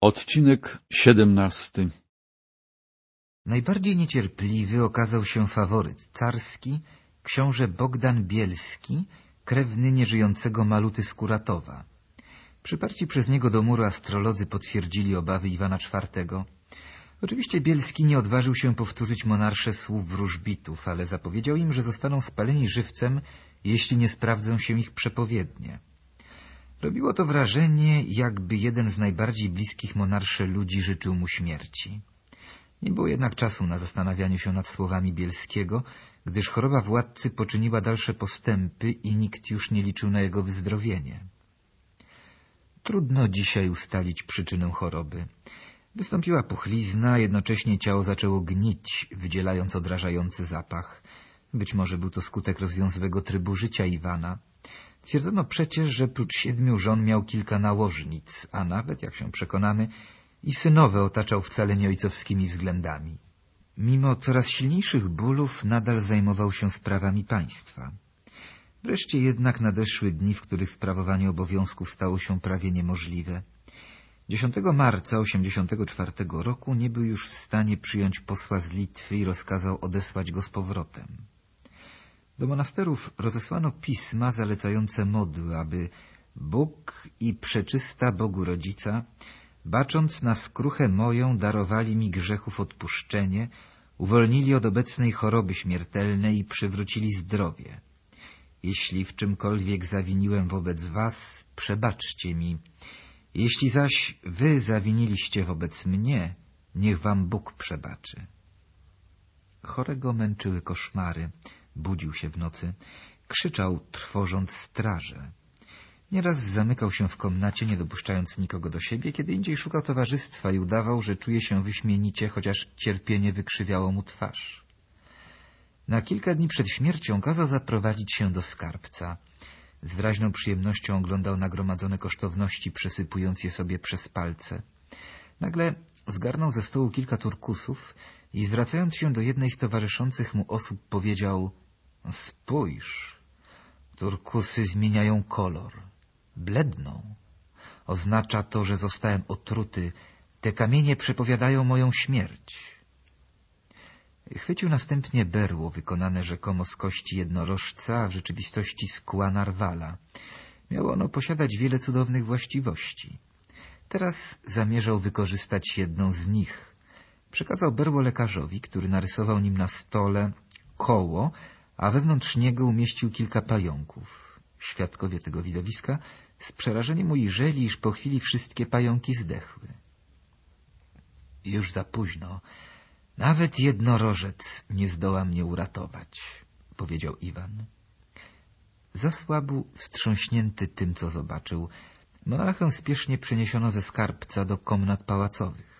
Odcinek siedemnasty Najbardziej niecierpliwy okazał się faworyt carski, książę Bogdan Bielski, krewny nieżyjącego Maluty Skuratowa. Przyparci przez niego do muru astrolodzy potwierdzili obawy Iwana IV. Oczywiście Bielski nie odważył się powtórzyć monarsze słów wróżbitów, ale zapowiedział im, że zostaną spaleni żywcem, jeśli nie sprawdzą się ich przepowiednie. Robiło to wrażenie, jakby jeden z najbardziej bliskich monarsze ludzi życzył mu śmierci. Nie było jednak czasu na zastanawianie się nad słowami Bielskiego, gdyż choroba władcy poczyniła dalsze postępy i nikt już nie liczył na jego wyzdrowienie. Trudno dzisiaj ustalić przyczynę choroby. Wystąpiła puchlizna, jednocześnie ciało zaczęło gnić, wydzielając odrażający zapach. Być może był to skutek rozwiązłego trybu życia Iwana. Twierdzono przecież, że prócz siedmiu żon miał kilka nałożnic, a nawet, jak się przekonamy, i synowe otaczał wcale nieojcowskimi względami. Mimo coraz silniejszych bólów nadal zajmował się sprawami państwa. Wreszcie jednak nadeszły dni, w których sprawowanie obowiązków stało się prawie niemożliwe. 10 marca 84 roku nie był już w stanie przyjąć posła z Litwy i rozkazał odesłać go z powrotem. Do monasterów rozesłano pisma zalecające modły, aby Bóg i przeczysta Bogu Rodzica, bacząc na skruchę moją, darowali mi grzechów odpuszczenie, uwolnili od obecnej choroby śmiertelnej i przywrócili zdrowie. Jeśli w czymkolwiek zawiniłem wobec was, przebaczcie mi. Jeśli zaś wy zawiniliście wobec mnie, niech wam Bóg przebaczy. Chorego męczyły koszmary, budził się w nocy, krzyczał, trwożąc straże. Nieraz zamykał się w komnacie, nie dopuszczając nikogo do siebie, kiedy indziej szukał towarzystwa i udawał, że czuje się wyśmienicie, chociaż cierpienie wykrzywiało mu twarz. Na kilka dni przed śmiercią kazał zaprowadzić się do skarbca. Z wyraźną przyjemnością oglądał nagromadzone kosztowności, przesypując je sobie przez palce. Nagle zgarnął ze stołu kilka turkusów i zwracając się do jednej z towarzyszących mu osób powiedział — Spójrz, turkusy zmieniają kolor, bledną. Oznacza to, że zostałem otruty. Te kamienie przepowiadają moją śmierć. Chwycił następnie berło wykonane rzekomo z kości jednorożca, a w rzeczywistości z kła narwala. Miało ono posiadać wiele cudownych właściwości. Teraz zamierzał wykorzystać jedną z nich. Przekazał berło lekarzowi, który narysował nim na stole koło, a wewnątrz niego umieścił kilka pająków. Świadkowie tego widowiska z przerażeniem ujrzeli, iż po chwili wszystkie pająki zdechły. Już za późno. Nawet jednorożec nie zdoła mnie uratować, powiedział Iwan. Zasłabł, wstrząśnięty tym, co zobaczył. Monarchę spiesznie przeniesiono ze skarbca do komnat pałacowych.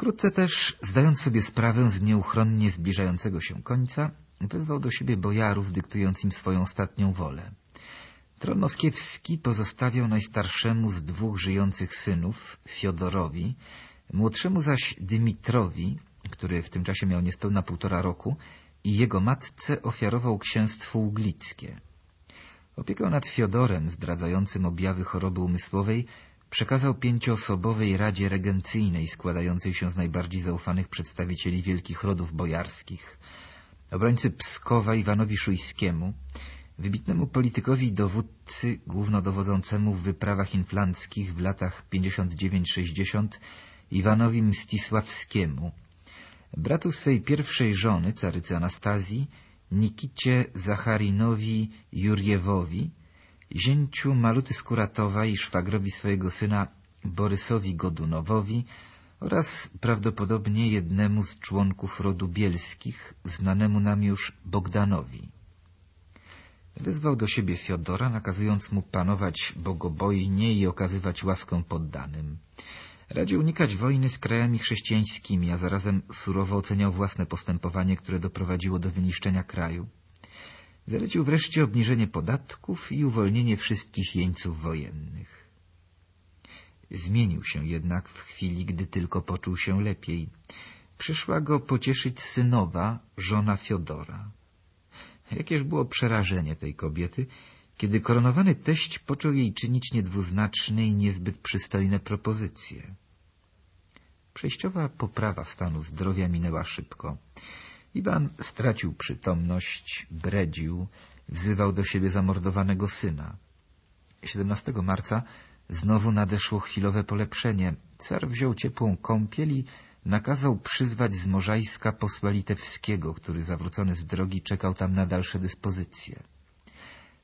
Wkrótce też, zdając sobie sprawę z nieuchronnie zbliżającego się końca, wezwał do siebie bojarów, dyktując im swoją ostatnią wolę. Tron moskiewski pozostawiał najstarszemu z dwóch żyjących synów, Fiodorowi, młodszemu zaś Dymitrowi, który w tym czasie miał niespełna półtora roku, i jego matce ofiarował księstwo uglickie. Opiekę nad Fiodorem, zdradzającym objawy choroby umysłowej, przekazał pięcioosobowej Radzie Regencyjnej składającej się z najbardziej zaufanych przedstawicieli wielkich rodów bojarskich, obrońcy Pskowa Iwanowi Szujskiemu, wybitnemu politykowi i dowódcy głównodowodzącemu w wyprawach inflanckich w latach 59-60 Iwanowi Mstisławskiemu, bratu swej pierwszej żony, carycy Anastazji, Nikicie Zacharinowi Jurjewowi, zięciu Maluty Skuratowa i szwagrowi swojego syna Borysowi Godunowowi oraz prawdopodobnie jednemu z członków rodu bielskich, znanemu nam już Bogdanowi. Wezwał do siebie Fiodora, nakazując mu panować bogobojnie i okazywać łaskę poddanym. Radził unikać wojny z krajami chrześcijańskimi, a zarazem surowo oceniał własne postępowanie, które doprowadziło do wyniszczenia kraju. Zalecił wreszcie obniżenie podatków i uwolnienie wszystkich jeńców wojennych. Zmienił się jednak w chwili, gdy tylko poczuł się lepiej. Przyszła go pocieszyć synowa, żona Fiodora. Jakież było przerażenie tej kobiety, kiedy koronowany teść począł jej czynić niedwuznaczne i niezbyt przystojne propozycje. Przejściowa poprawa stanu zdrowia minęła szybko. Iwan stracił przytomność, bredził, wzywał do siebie zamordowanego syna. 17 marca znowu nadeszło chwilowe polepszenie. Car wziął ciepłą kąpiel i nakazał przyzwać z Morzajska posła litewskiego, który zawrócony z drogi czekał tam na dalsze dyspozycje.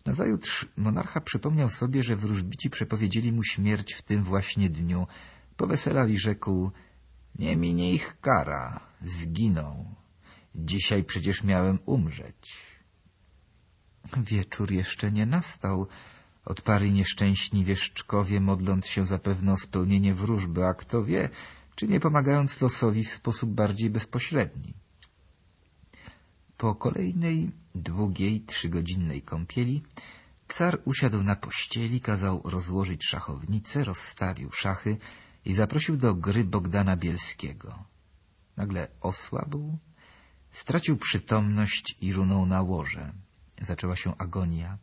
Nazajutrz monarcha przypomniał sobie, że wróżbici przepowiedzieli mu śmierć w tym właśnie dniu. Poweselał i rzekł — Nie minie ich kara, zginą. Dzisiaj przecież miałem umrzeć. Wieczór jeszcze nie nastał. Odparli nieszczęśni wieszczkowie, modląc się zapewne o spełnienie wróżby, a kto wie, czy nie pomagając losowi w sposób bardziej bezpośredni. Po kolejnej, długiej, trzygodzinnej kąpieli car usiadł na pościeli, kazał rozłożyć szachownicę, rozstawił szachy i zaprosił do gry Bogdana Bielskiego. Nagle osłabł, stracił przytomność i runął na łoże. Zaczęła się agonia.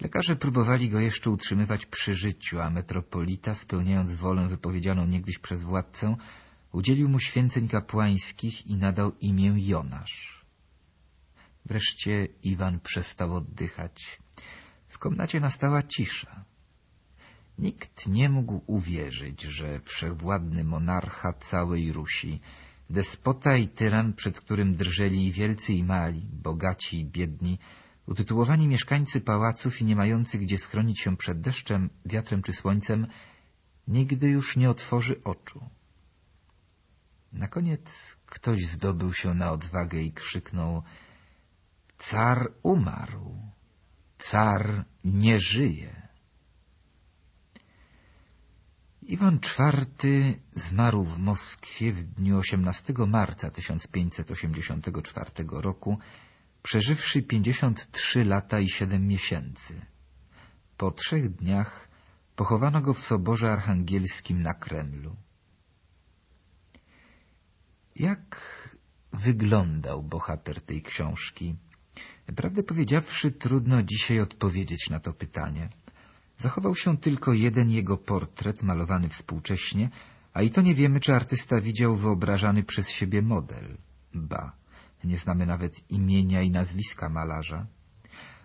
Lekarze próbowali go jeszcze utrzymywać przy życiu, a metropolita, spełniając wolę wypowiedzianą niegdyś przez władcę, udzielił mu święceń kapłańskich i nadał imię Jonasz. Wreszcie Iwan przestał oddychać. W komnacie nastała cisza. Nikt nie mógł uwierzyć, że wszechwładny monarcha całej Rusi, despota i tyran, przed którym drżeli i wielcy i mali, bogaci i biedni, utytułowani mieszkańcy pałaców i nie mający gdzie schronić się przed deszczem, wiatrem czy słońcem, nigdy już nie otworzy oczu. Na koniec ktoś zdobył się na odwagę i krzyknął — Car umarł, car nie żyje. Iwan IV zmarł w Moskwie w dniu 18 marca 1584 roku, przeżywszy 53 lata i 7 miesięcy. Po trzech dniach pochowano go w Soborze Archangelskim na Kremlu. Jak wyglądał bohater tej książki? Prawdę powiedziawszy, trudno dzisiaj odpowiedzieć na to pytanie. Zachował się tylko jeden jego portret, malowany współcześnie, a i to nie wiemy, czy artysta widział wyobrażany przez siebie model. Ba, nie znamy nawet imienia i nazwiska malarza.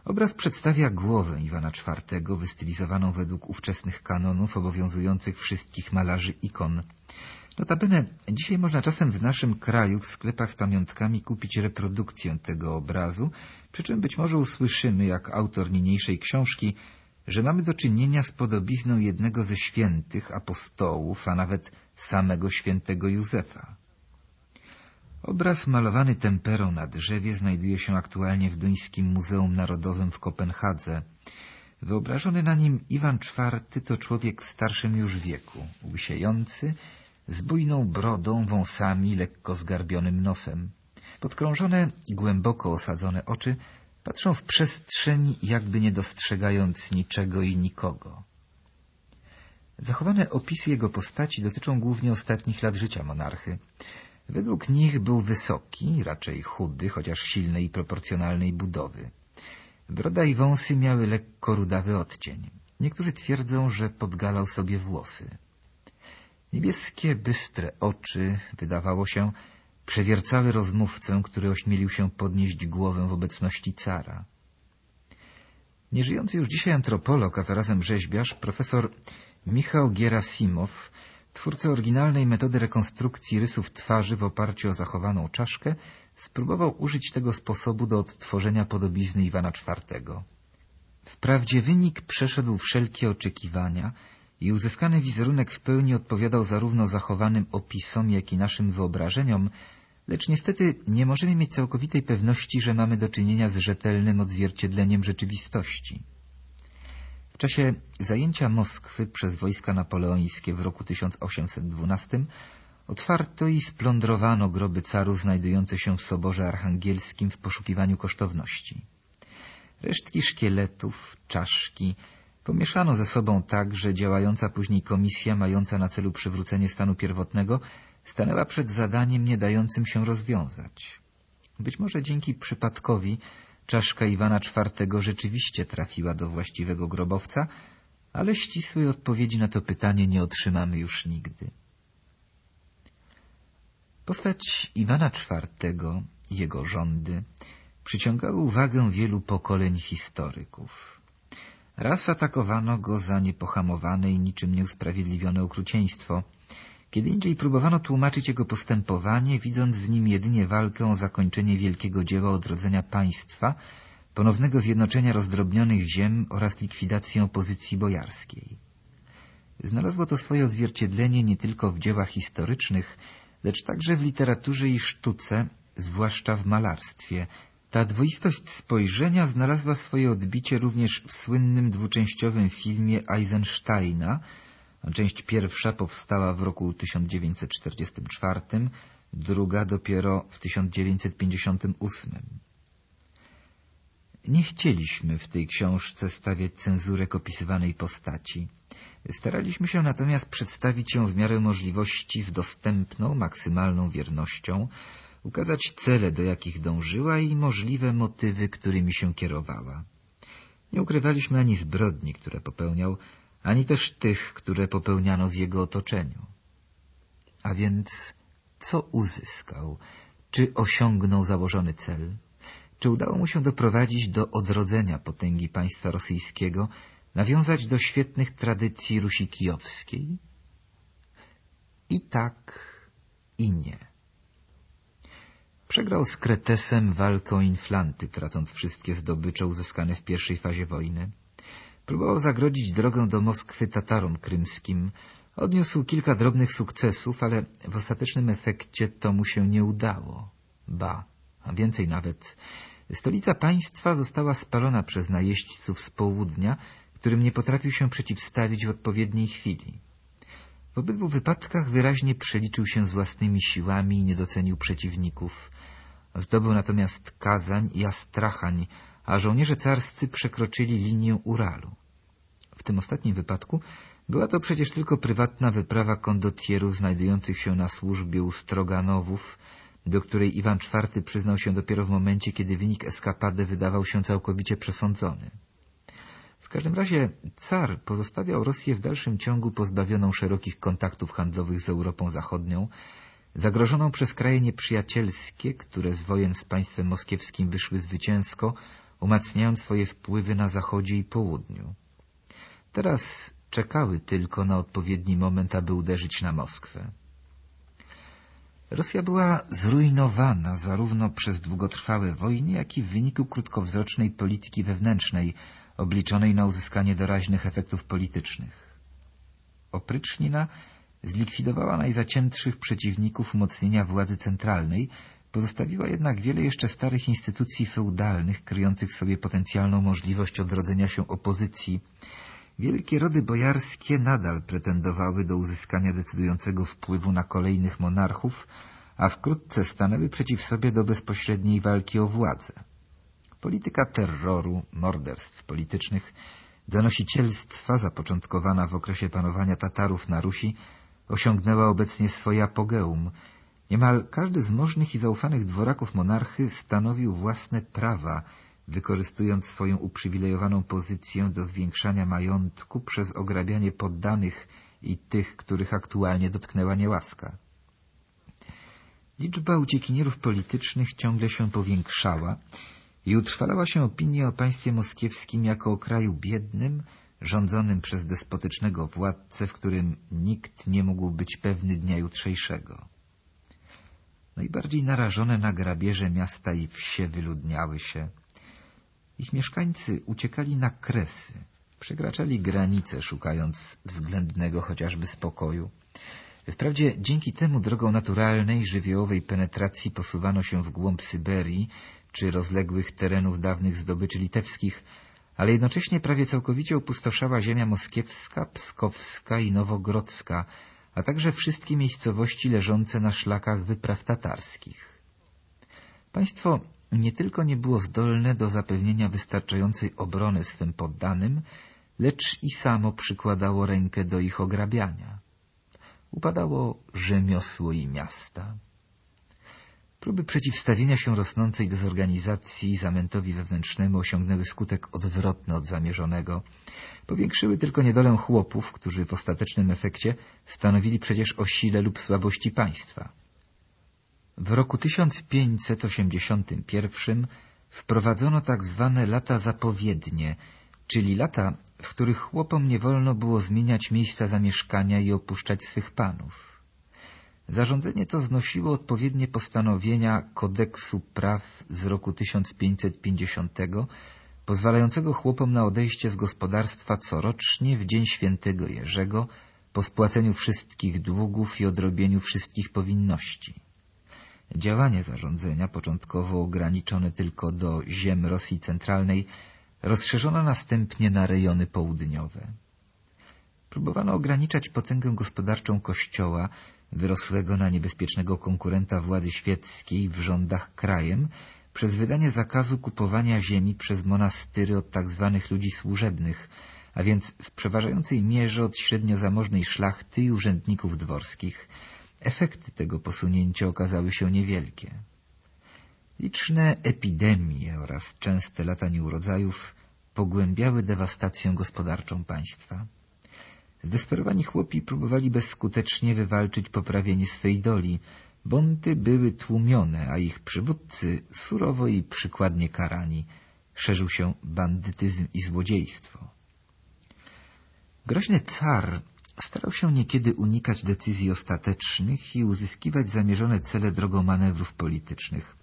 Obraz przedstawia głowę Iwana IV, wystylizowaną według ówczesnych kanonów obowiązujących wszystkich malarzy ikon. Notabene, dzisiaj można czasem w naszym kraju w sklepach z pamiątkami kupić reprodukcję tego obrazu, przy czym być może usłyszymy, jak autor niniejszej książki, że mamy do czynienia z podobizną jednego ze świętych apostołów, a nawet samego świętego Józefa. Obraz malowany temperą na drzewie znajduje się aktualnie w Duńskim Muzeum Narodowym w Kopenhadze. Wyobrażony na nim Iwan IV to człowiek w starszym już wieku, łysiejący, z bujną brodą, wąsami, lekko zgarbionym nosem. Podkrążone, głęboko osadzone oczy patrzą w przestrzeń, jakby nie dostrzegając niczego i nikogo. Zachowane opisy jego postaci dotyczą głównie ostatnich lat życia monarchy. Według nich był wysoki, raczej chudy, chociaż silnej i proporcjonalnej budowy. Broda i wąsy miały lekko rudawy odcień. Niektórzy twierdzą, że podgalał sobie włosy. Niebieskie, bystre oczy, wydawało się, przewiercały rozmówcę, który ośmielił się podnieść głowę w obecności cara. Nieżyjący już dzisiaj antropolog, a zarazem rzeźbiarz, profesor Michał Gierasimow Twórca oryginalnej metody rekonstrukcji rysów twarzy w oparciu o zachowaną czaszkę spróbował użyć tego sposobu do odtworzenia podobizny Iwana IV. Wprawdzie wynik przeszedł wszelkie oczekiwania i uzyskany wizerunek w pełni odpowiadał zarówno zachowanym opisom, jak i naszym wyobrażeniom, lecz niestety nie możemy mieć całkowitej pewności, że mamy do czynienia z rzetelnym odzwierciedleniem rzeczywistości. W czasie zajęcia Moskwy przez wojska napoleońskie w roku 1812 otwarto i splądrowano groby carów znajdujące się w Soborze Archangelskim w poszukiwaniu kosztowności. Resztki szkieletów, czaszki pomieszano ze sobą tak, że działająca później komisja mająca na celu przywrócenie stanu pierwotnego stanęła przed zadaniem nie dającym się rozwiązać. Być może dzięki przypadkowi czaszka Iwana IV rzeczywiście trafiła do właściwego grobowca, ale ścisłej odpowiedzi na to pytanie nie otrzymamy już nigdy. Postać Iwana IV jego rządy przyciągały uwagę wielu pokoleń historyków. Raz atakowano go za niepohamowane i niczym nieusprawiedliwione okrucieństwo. Kiedy indziej próbowano tłumaczyć jego postępowanie, widząc w nim jedynie walkę o zakończenie wielkiego dzieła odrodzenia państwa, ponownego zjednoczenia rozdrobnionych ziem oraz likwidację opozycji bojarskiej. Znalazło to swoje odzwierciedlenie nie tylko w dziełach historycznych, lecz także w literaturze i sztuce, zwłaszcza w malarstwie. Ta dwoistość spojrzenia znalazła swoje odbicie również w słynnym dwuczęściowym filmie Eisensteina. Część pierwsza powstała w roku 1944, druga dopiero w 1958. Nie chcieliśmy w tej książce stawiać cenzurek opisywanej postaci. Staraliśmy się natomiast przedstawić ją w miarę możliwości z dostępną, maksymalną wiernością, ukazać cele, do jakich dążyła i możliwe motywy, którymi się kierowała. Nie ukrywaliśmy ani zbrodni, które popełniał, ani też tych, które popełniano w jego otoczeniu. A więc co uzyskał? Czy osiągnął założony cel? Czy udało mu się doprowadzić do odrodzenia potęgi państwa rosyjskiego, nawiązać do świetnych tradycji Rusi Kijowskiej? I tak, i nie. Przegrał z Kretesem walkę o Inflanty, tracąc wszystkie zdobycze uzyskane w pierwszej fazie wojny. Próbował zagrodzić drogę do Moskwy Tatarom krymskim. Odniósł kilka drobnych sukcesów, ale w ostatecznym efekcie to mu się nie udało. Ba, a więcej nawet. Stolica państwa została spalona przez najeźdźców z południa, którym nie potrafił się przeciwstawić w odpowiedniej chwili. W obydwu wypadkach wyraźnie przeliczył się z własnymi siłami i nie docenił przeciwników. Zdobył natomiast Kazań i Astrachań, a żołnierze carscy przekroczyli linię Uralu. W tym ostatnim wypadku była to przecież tylko prywatna wyprawa kondotierów znajdujących się na służbie u Stroganowów, do której Iwan IV przyznał się dopiero w momencie, kiedy wynik eskapady wydawał się całkowicie przesądzony. W każdym razie car pozostawiał Rosję w dalszym ciągu pozbawioną szerokich kontaktów handlowych z Europą Zachodnią, zagrożoną przez kraje nieprzyjacielskie, które z wojen z państwem moskiewskim wyszły zwycięsko, umacniając swoje wpływy na zachodzie i południu. Teraz czekały tylko na odpowiedni moment, aby uderzyć na Moskwę. Rosja była zrujnowana zarówno przez długotrwałe wojny, jak i w wyniku krótkowzrocznej polityki wewnętrznej, obliczonej na uzyskanie doraźnych efektów politycznych. Oprycznina zlikwidowała najzaciętszych przeciwników umocnienia władzy centralnej, pozostawiła jednak wiele jeszcze starych instytucji feudalnych, kryjących w sobie potencjalną możliwość odrodzenia się opozycji. Wielkie rody bojarskie nadal pretendowały do uzyskania decydującego wpływu na kolejnych monarchów, a wkrótce stanęły przeciw sobie do bezpośredniej walki o władzę. Polityka terroru, morderstw politycznych, donosicielstwa zapoczątkowana w okresie panowania Tatarów na Rusi osiągnęła obecnie swoje apogeum. Niemal każdy z możnych i zaufanych dworaków monarchy stanowił własne prawa, wykorzystując swoją uprzywilejowaną pozycję do zwiększania majątku przez ograbianie poddanych i tych, których aktualnie dotknęła niełaska. Liczba uciekinierów politycznych ciągle się powiększała i utrwalała się opinia o państwie moskiewskim jako o kraju biednym, rządzonym przez despotycznego władcę, w którym nikt nie mógł być pewny dnia jutrzejszego. Najbardziej narażone na grabieże miasta i wsie wyludniały się. Ich mieszkańcy uciekali na kresy, przekraczali granice, szukając względnego chociażby spokoju. Wprawdzie dzięki temu drogą naturalnej, żywiołowej penetracji posuwano się w głąb Syberii czy rozległych terenów dawnych zdobyczy litewskich, ale jednocześnie prawie całkowicie opustoszała ziemia moskiewska, pskowska i nowogrodzka, a także wszystkie miejscowości leżące na szlakach wypraw tatarskich. Państwo nie tylko nie było zdolne do zapewnienia wystarczającej obrony swym poddanym, lecz i samo przykładało rękę do ich ograbiania. Upadało rzemiosło i miasta. Próby przeciwstawienia się rosnącej dezorganizacji i zamętowi wewnętrznemu osiągnęły skutek odwrotny od zamierzonego. Powiększyły tylko niedolę chłopów, którzy w ostatecznym efekcie stanowili przecież o sile lub słabości państwa. W roku 1581 wprowadzono tak zwane lata zapowiednie, czyli lata, w których chłopom nie wolno było zmieniać miejsca zamieszkania i opuszczać swych panów. Zarządzenie to znosiło odpowiednie postanowienia Kodeksu Praw z roku 1550, pozwalającego chłopom na odejście z gospodarstwa corocznie w dzień świętego Jerzego, po spłaceniu wszystkich długów i odrobieniu wszystkich powinności. Działanie zarządzenia, początkowo ograniczone tylko do ziem Rosji Centralnej, rozszerzono następnie na rejony południowe. Próbowano ograniczać potęgę gospodarczą Kościoła, wyrosłego na niebezpiecznego konkurenta władzy świeckiej w rządach krajem, przez wydanie zakazu kupowania ziemi przez monastyry od tzw. Tak ludzi służebnych, a więc w przeważającej mierze od średnio zamożnej szlachty i urzędników dworskich. Efekty tego posunięcia okazały się niewielkie. Liczne epidemie oraz częste lata nieurodzajów pogłębiały dewastację gospodarczą państwa. Zdesperowani chłopi próbowali bezskutecznie wywalczyć poprawienie swej doli. Bonty były tłumione, a ich przywódcy surowo i przykładnie karani. Szerzył się bandytyzm i złodziejstwo. Groźny car starał się niekiedy unikać decyzji ostatecznych i uzyskiwać zamierzone cele drogą manewrów politycznych.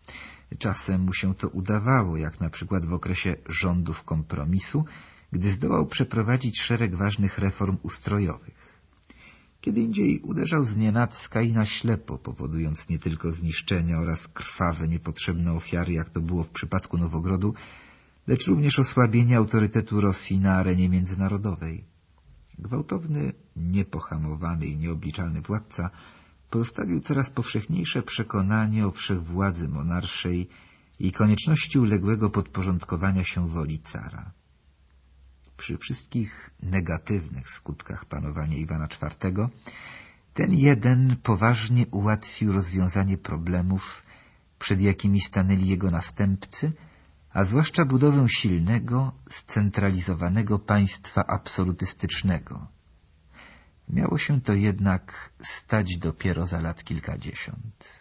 Czasem mu się to udawało, jak na przykład w okresie rządów kompromisu, gdy zdołał przeprowadzić szereg ważnych reform ustrojowych. Kiedy indziej uderzał znienacka i na ślepo, powodując nie tylko zniszczenia oraz krwawe, niepotrzebne ofiary, jak to było w przypadku Nowogrodu, lecz również osłabienie autorytetu Rosji na arenie międzynarodowej. Gwałtowny, niepohamowany i nieobliczalny władca pozostawił coraz powszechniejsze przekonanie o wszechwładzy monarszej i konieczności uległego podporządkowania się woli cara. Przy wszystkich negatywnych skutkach panowania Iwana IV ten jeden poważnie ułatwił rozwiązanie problemów, przed jakimi stanęli jego następcy, a zwłaszcza budowę silnego, scentralizowanego państwa absolutystycznego. Miało się to jednak stać dopiero za lat kilkadziesiąt.